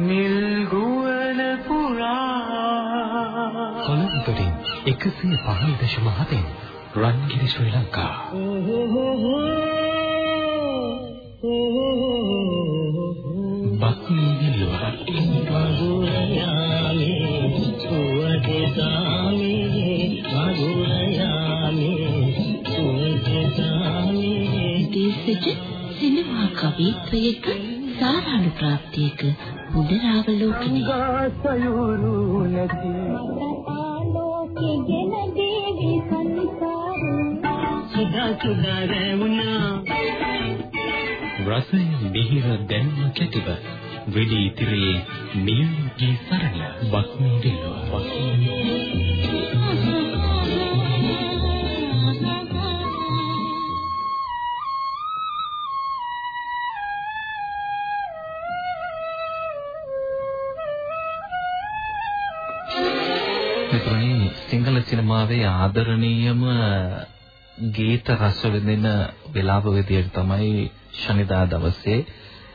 නිල්ගුවන පුරා. කොළඹින් 105.7 රන්ගිරි ශ්‍රී ලංකා බක්මී විල්ලුව මගුරයාමේ සුවදෙසාමේ මගුරයාමේ සුවදෙසාමේ දේශජ සිනමා කවිත්වයක සාරාණු ප්‍රාප්තියක පුනරාවලෝකනය ගාසයුරු නැති ආලෝකෙගෙන දේවි සංසාරේ සදා සදා රැවුනා රසය මිහිර දැන්ම කැටිව වෙඩි ඉතිරියේ මියුගේ සරණ බක්මී විල්ලුව මිතුරනි සිංහල සිනමාවේ ආදරණීයම ගීත රස විඳින වෙලාව විදියට තමයි ශනිදා දවසේ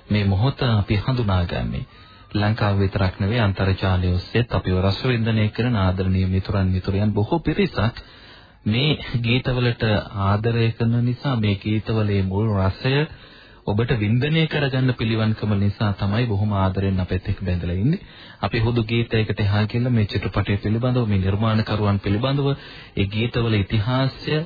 මේ මොහොත අපි හඳුනාගන්නේ. ලංකාව විතරක් නෙවෙයි අන්තර්ජාලය ඔස්සේත් අපිව රස විඳිනේ කරන ආදරණීය මිතුරන් මිතුරියන් බොහෝ පිරිසක් මේ ගීතවලට ආදරය කරන නිසා මේ ගීතවලේ මුල් රසය ඔබට වින්දනය කරගන්න පිළිවන්කම නිසා තමයි බොහොම ආදරෙන් අපෙත් එක්ක බැඳලා ඉන්නේ. අපි හුදු ගීතයකට එහා කියලා මේ චිත්‍රපටය පිළිබඳව මේ නිර්මාණකරුවන් පිළිබඳව ඒ ගීතවල ඉතිහාසය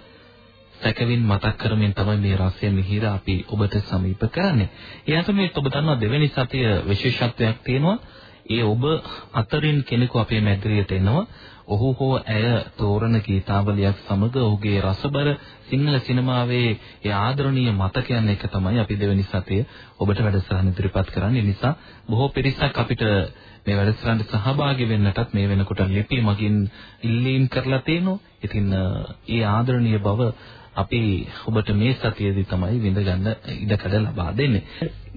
සැකවින් මතක් කරමින් තමයි මේ රසය මිහිර අපි ඔබට සමීප කරන්නේ. ඒ අතරේ ඔබ දන්නවා දෙවැනි සතිය විශේෂත්වයක් තියෙනවා. ඒ ඔබ අතරින් කෙනෙකු අපේ මැදිරියට එනවා. ඔහු හෝ ඇය තෝරන ගීතාවලියක් සමග ඔහුගේ රසබර සිංහල සිනමාවේ ඒ ආදරණීය මතකයන් එක තමයි අපි දෙවැනි සතිය ඔබට වැඩසටහන ඉදිරිපත් කරන්නේ. නිසා බොහෝ පිරිසක් අපිට මේ වැඩසටහනට සහභාගී වෙන්නටත් මේ වෙනකොට ලිපි මගින් ඉල්ලීම් කරලා තියෙනවා. ඉතින් ඒ ආදරණීය බව අපි ඔබට මේ සතියේදී තමයි විඳගන්න ඉඩකඩ ලබා දෙන්නේ.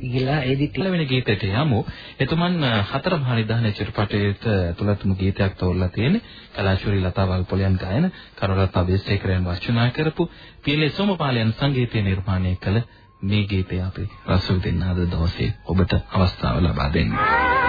ගිලා එදිට පළවෙනි ගීතයට යමු. එතුමන් හතර මහා නිධාන චිත්‍රපටයේට ඇතුළත්ම ගීතයක් තෝරලා තියෙන්නේ. කලාශූරී ලතා වල්පොලයන් ගායන, කරුණරත්න අබේසේකරයන් රචනා කරපු පීලේ සෝමපාලයන් සංගීතය නිර්මාණය කළ මේ ගීතය අපි රස විඳින්න අද දවසේ ඔබට අවස්ථාව ලබා දෙන්නේ.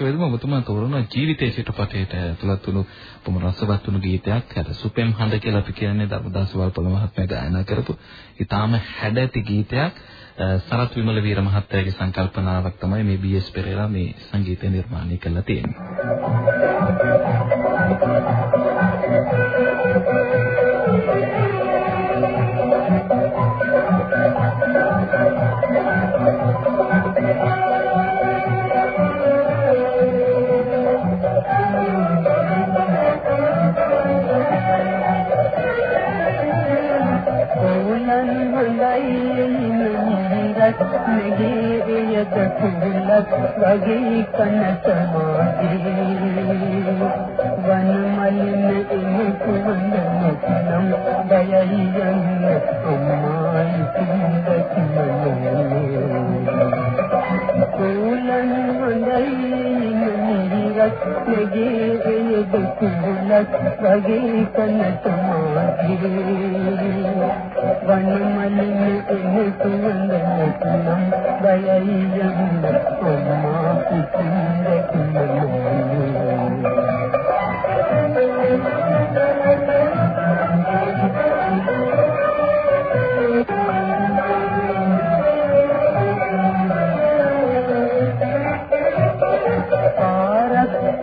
වේදම ඔබතුමා තෝරන ජීවිතයේ චිත්‍රපටයට ඇතුළත් වුණු බොහොම රසවත් වුණු ගීතයක්. අර සුපෙම් හඳ කියලා අපි කියන්නේ ධර්මදාස වල්පල මහත්මයා ගායනා කරපු ඊටාම හැඩැති ගීතයක්. සරත් විමල වීර මහත්තයාගේ සංකල්පනාවක් තමයි මේ බී.එස්. පෙරේරා මේ සංගීතය නිර්මාණය කළා තියෙන්නේ. නෙගිරියද කුලක් වගේ කනට මාගේ වනමලින එමු කුවඳ නොකනම් දයයි යන්න අම්මායි කිඳ කිමනේ කුලන් හොඳයි නිරිරත් නෙගිරියද කුලක් වගේ කනට මාගේ වනමලින එමු කුවඳ නොකනම් දයයි යන්න අම්මා කිඳ කිමනේ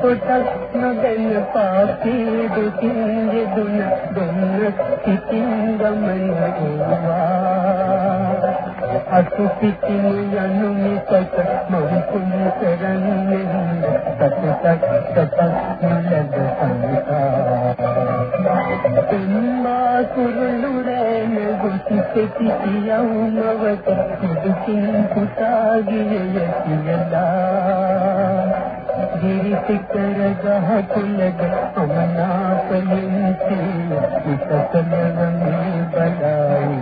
කොටක් නොදැන පාපී දුකින් යෙදුන දුන්න සිතින් ගමන වූවා අසු පිටින් යනු මිසක මම කුණ කරන්නේ සතක් සතක් නොලද සංකා තුම්මා කුරුළුරේන ගුටි පෙති යවුමවත දුකින් පුතාගිය යතියලා දිරිසිකර ගහ කුලද අමනාපයෙන් සිය ඉතකලම බලයි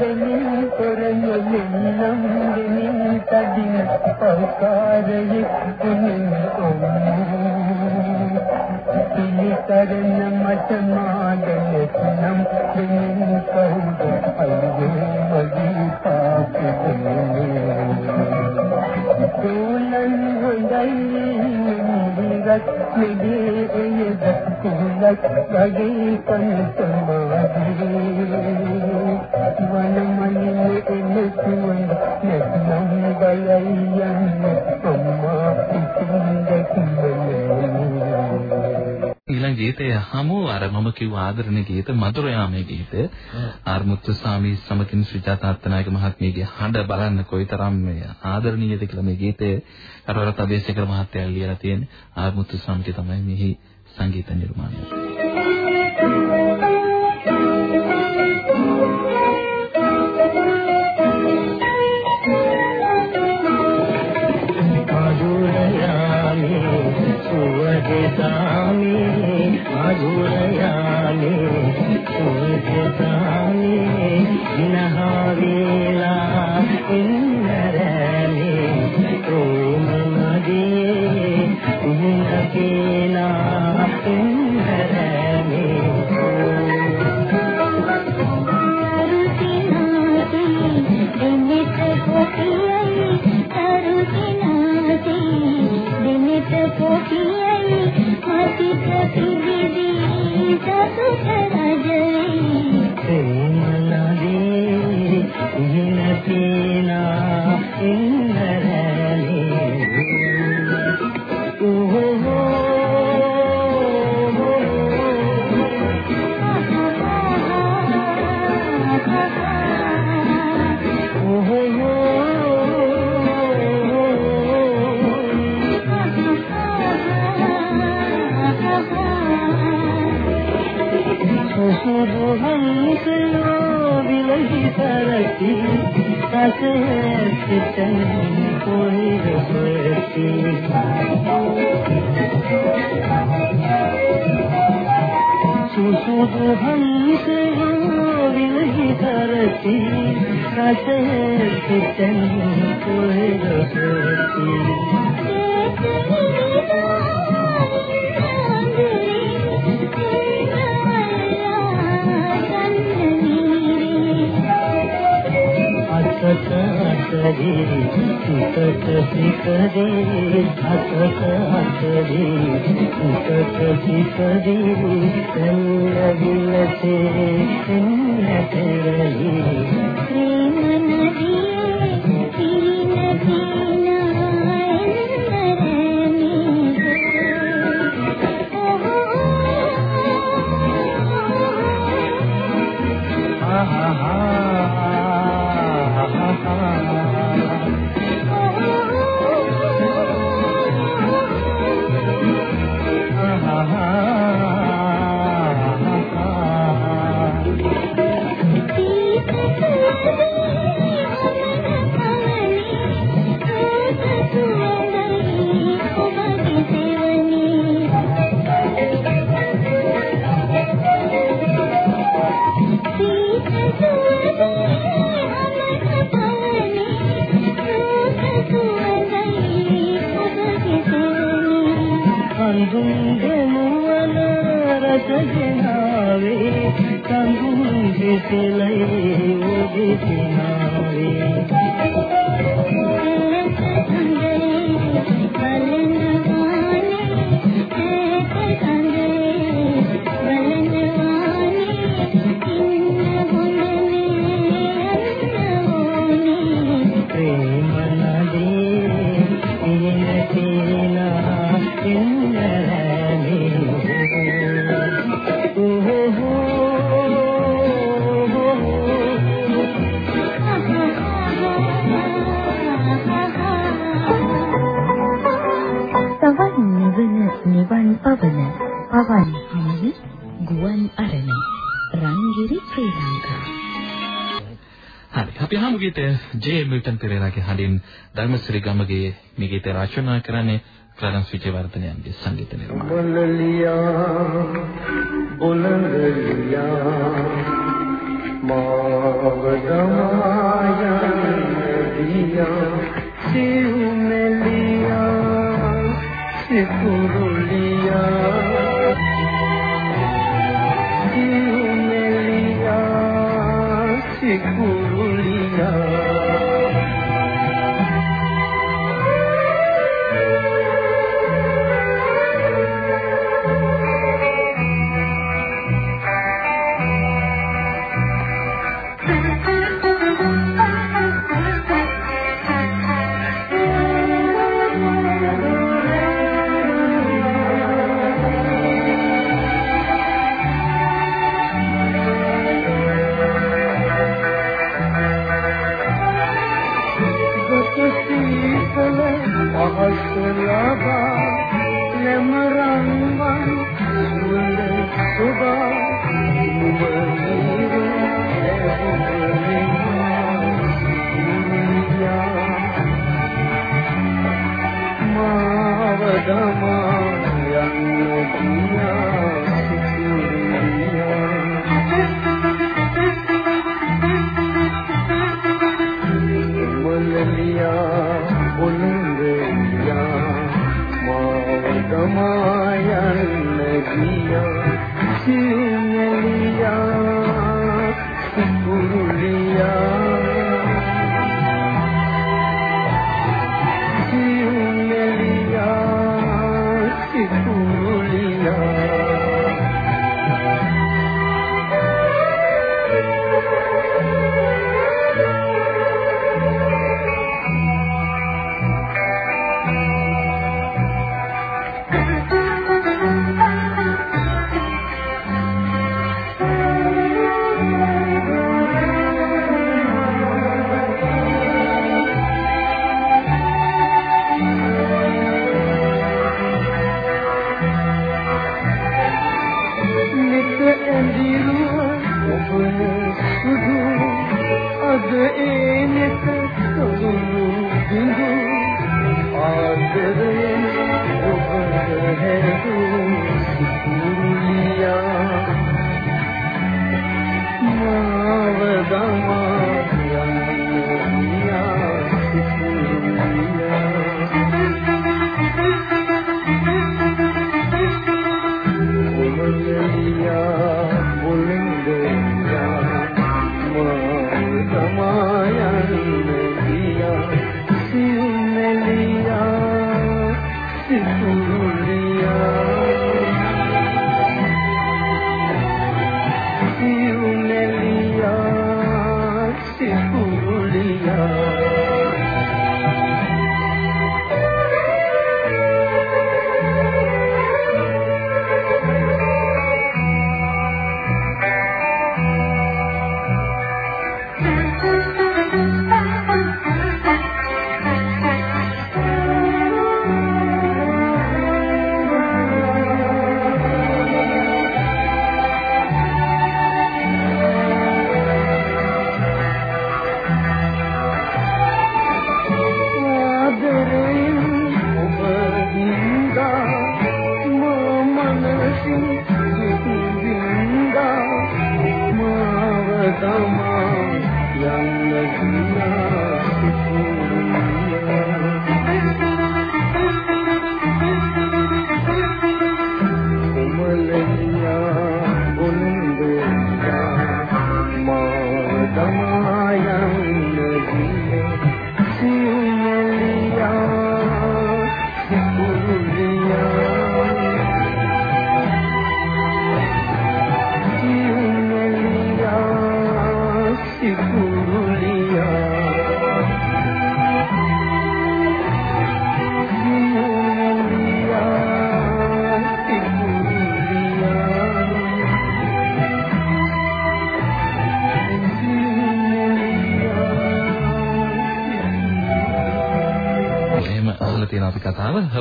දෙමින් කරන මෙන්නම් දෙමින් තදින පෞකාරයේ කුණින් ඔම්මු පිළිකරන මට මාදලෙක් නම් දෙමින් කවුද අයියෝ මගේ පාපෙන්නේ කුලන් හොඳයි නිරත් නිදී එයද කුලක් වගේ කන්තමාදී වනමනින් එන්න සුවඳ නැත්නම් බලයි ගීතය හමු අර මම කිව්ව ආදරණ ගීත මధుර යාමේ ගීතය ආර්මුත්තු සාමි සමකින් සුජාත අත්තනායක මහත්මියගේ හඬ බලන්න කොයිතරම් මේ ආදරණීයද කියලා මේ ගීතය කරවරත අබේසේකර මහත්තයා ලියලා තියෙන්නේ. ආර්මුත්තු සාමිට තමයි මෙහි සංගීත නිර්මාණය. सुसुद हमसे विलही धरती कसे कितन कोई रसती සිකරේ සිතට සිකරේ හතක හතරේ සිතට සිකරේ එන්න විලසේ එන්න පෙරලි ප්‍රේම නදියේ පිරින ha ha ha Ah. ඩොනල්ටන් පෙරේරාගේ හඬින් Dharmasri Gamage මේ ගීතය රචනා කරන්නේ ක්ලරන්ස් විජේවර්ධනයන්ගේ සංගීත නිර්මාණය. බොලලියා බොලලියා මාවදමායා දියා සිවුමෙලියා සිපුරුලියා සිවුමෙලියා සිපුරුලියා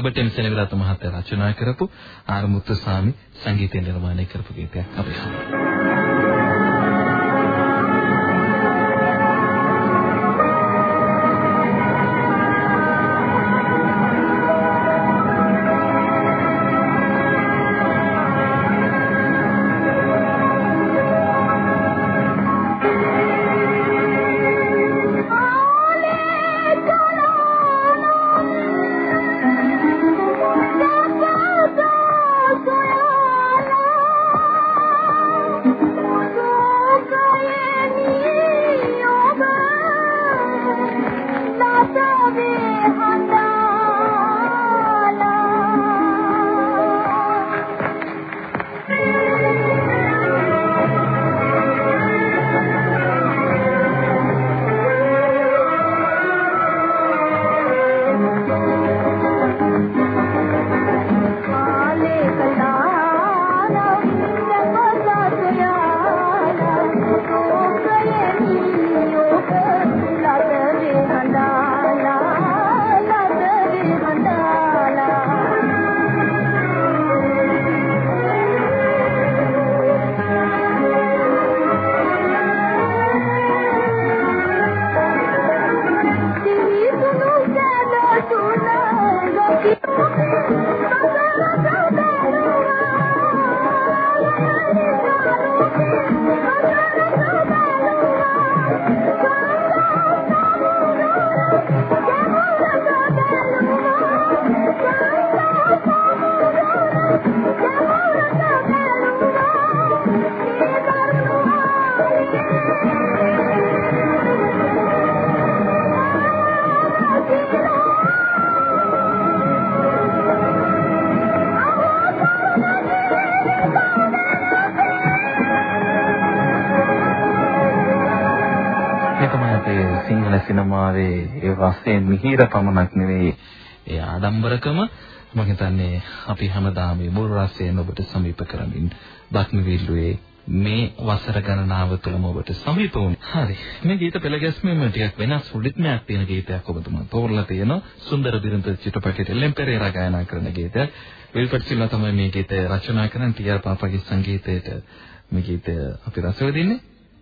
කතාව හර්බර්ට් එම් සෙනවිරත් මහත්තයා රචනා කරපු ආරමුත්තු සාමි සංගීතය නිර්මාණය කරපු ගීතයක් අපි අහමු. පමණක් නෙවෙයි ඒ ආඩම්බරකම මම හිතන්නේ අපි හැමදාම මේ මුල් රසයෙන් ඔබට සමීප කරමින් බක්මි විල්ලුවේ මේ වසර ගණනාව තුළම ඔබට සමීප වුණේ. හරි. මේ ගීත පෙළ ගැස්මෙම ටිකක් වෙනස් රිද්මයක් තියෙන ගීතයක් ඔබතුමා තෝරලා තියෙනවා. සුන්දර බිරිඳ චිත්‍රපටයේ එල්ලෙම් පෙරේරා ගායනා කරන ගීතයක්. විල්පට් සිල්වා තමයි මේ ගීතය රචනා කරන ටීආර් පාපගේ සංගීතයට මේ ගීතය අපි රස විඳින්නේ.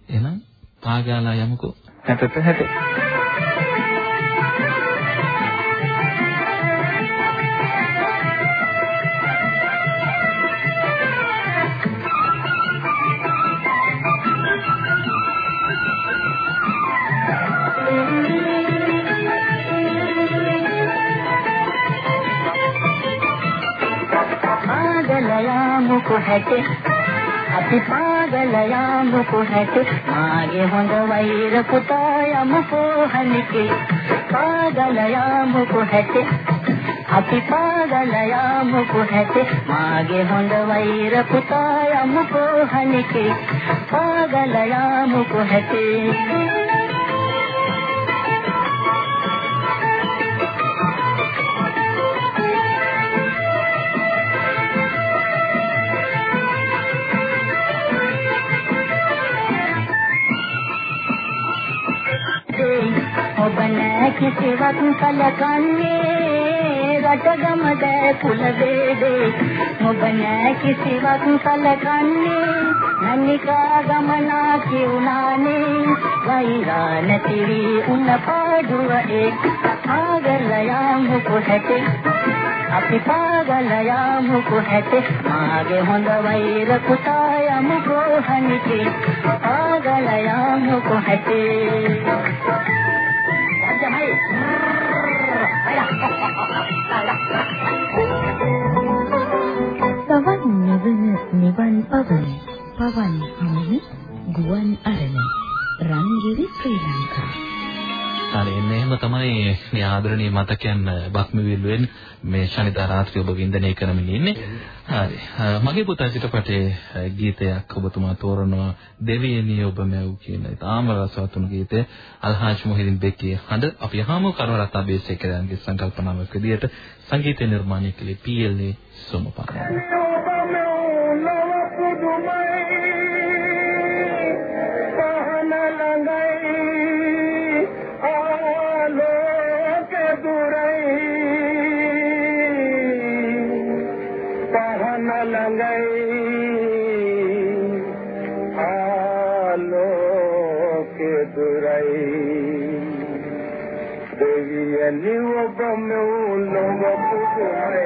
එහෙනම් පාගාලා යමුකෝ. හැටට හැට. යාමුකු හැටි අපි පාගල යාමුකු හැටි මාගේ හොඳ වෛර පුතා යමුකෝ හනිකේ පාගල යාමුකු හැටි අපි පාගල යාමුකු හැටි මාගේ හොඳ වෛර පුතා යමුකෝ හනිකේ ඔබ නෑ කිසිවක් කලකන්නේ රටගම දෑ කුල වේදේ ඔබ නෑ කිසිවක් කලකන්නේ නන්නිකා ගමනා කියුණානේ වෛරා නැතිවි උන්න පාඩුව එක්. ආගල යාමු කොහැටේ? අපි පාගල යාමු කොහැටේ? මාගේ හොඳ වෛර පුතා යමු කොහනිකේ පාගල යාමු කොහැටේ? සවන් නිවන නිවන් පවන පවන් හමන ගුවන් අරණ රන්ගිරි ශ්‍රී ලංකා හරි එන්න එහෙම තමයි මේ ආදරණීය මතකයන් බක්මි විල්ලුවෙන් මේ ශනිදා රාත්‍රිය ඔබ වින්දනය කරමින් ඉන්නේ. හරි. මගේ පුතා චිත්‍රපටයේ ගීතයක් ඔබතුමා තෝරනවා දෙවියනි ඔබ මැව් කියන තාම රසවත් වුණු ගීතය අල්හාජ් මොහිදින් බෙක්ගේ හඬ අපි අහමු කරුණරත් අබේසේකරයන්ගේ සංකල්පනාවක් විදිහට සංගීත නිර්මාණය කළේ පීඑල්ඒ සෝමපාල. දෙවියනි ඔබ මෙවුලොව පුදුමයි පහන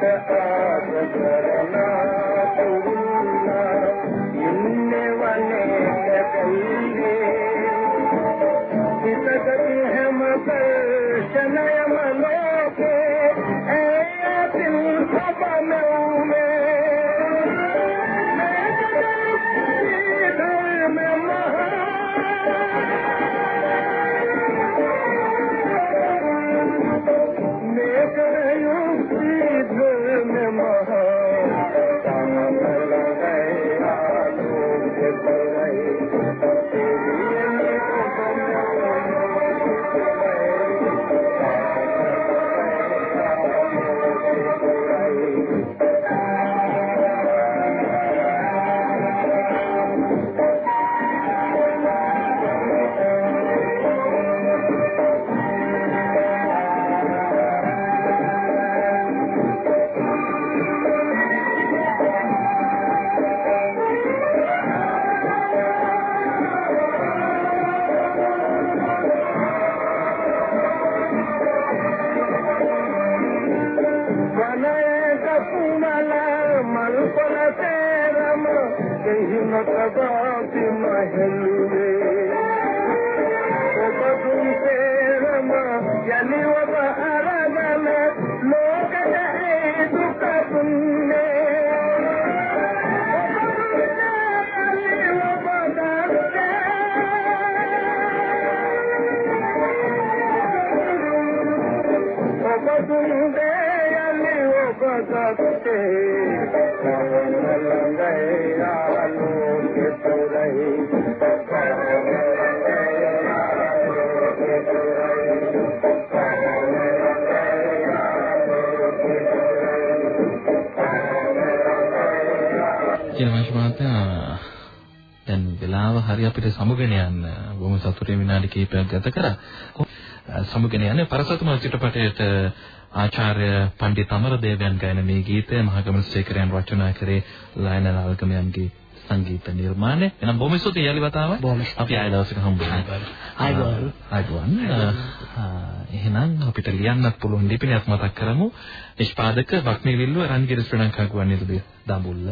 America කියන වංශ මහත්තයා දැන් වෙලාව හරි අපිට සමුගෙන යන්න බොහොම සතුටින් විනාඩි කිහිපයක් ගත කරා. සමුගෙන යන්නේ පරසතුමා චිත්‍රපටයේට ආචාර්ය පණ්ඩිත අමරදේවයන් ගායන මේ ගීතය මහගමන සේකරයන් රචනා කරේ ලයනල් අල්කමයන්ගේ සංගීත නිර්මාණය. එනම් බොහොම ස්තුතියි යාලි වතාව. බොහොම අපි ආය දවසක හම්බ වෙනවා. ආයුබෝවන්. ආයුබෝවන්. එහෙනම් අපිට ලියන්නත් පුළුවන් ලිපිනයක් මතක් කරමු. නිෂ්පාදක වක්මීවිල්ලුව රන්ගිරි ශ්‍රී ලංකා ගුවන්විදුලිය දඹුල්ල.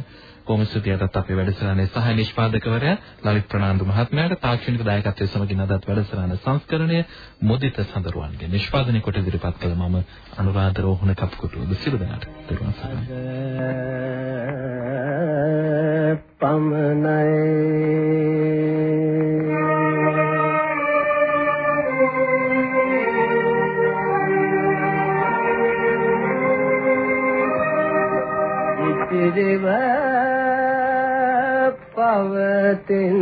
කොහොම ස්තුතියටත් අපේ වැඩසටහනේ සහ නිෂ්පාදකවරයා ලලිත් ප්‍රනාන්දු මහත්මයාට තාක්ෂණික දායකත්වයේ සමගින් අදත් වැඩසටහන සංස්කරණය මුදිත සඳරුවන්ගේ නිෂ්පාදනය කොට ඉදිරිපත් කළ මම අනුරාධ රෝහණ කප්කොටුව සියලු දෙනාට දරුවන් සරණයි. පමණයි este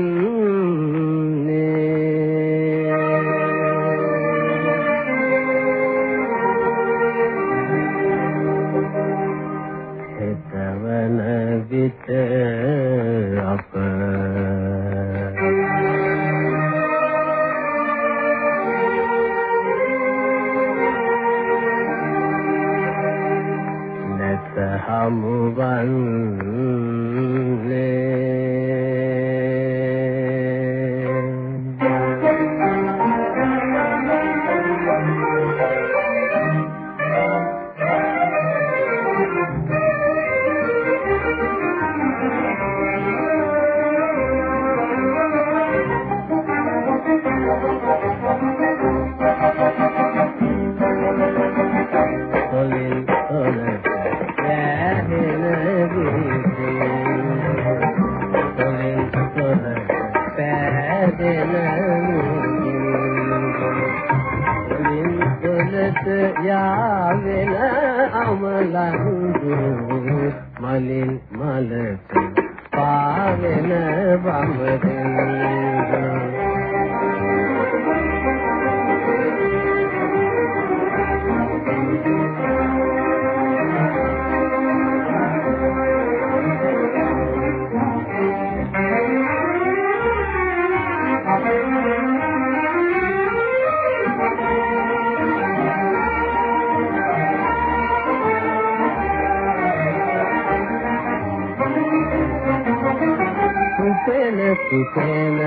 සුපෙන සුපෙන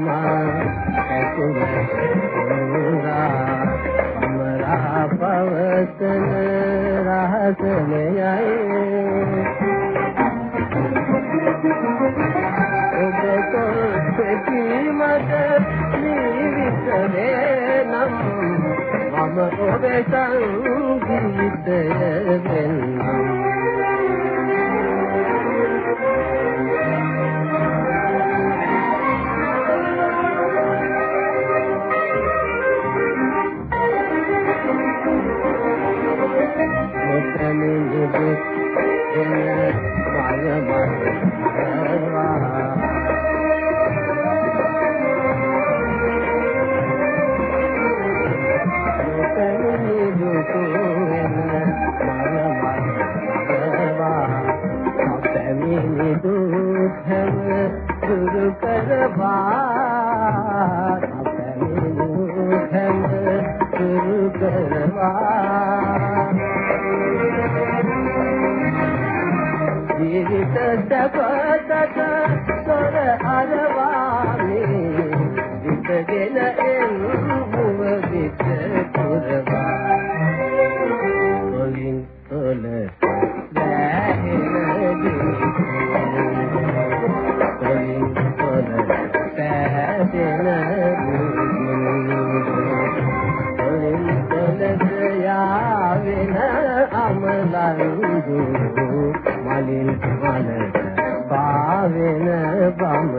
මා ඇතුළේ අමරා පවතන රහසනයයි ඔබ කොටි මට නිවිතරේ නම් මම ඔබේ සංගීතය වෙන්නම් ජීවිත සපතට සොර අරවානේ විතගෙන එන් මුව විත बम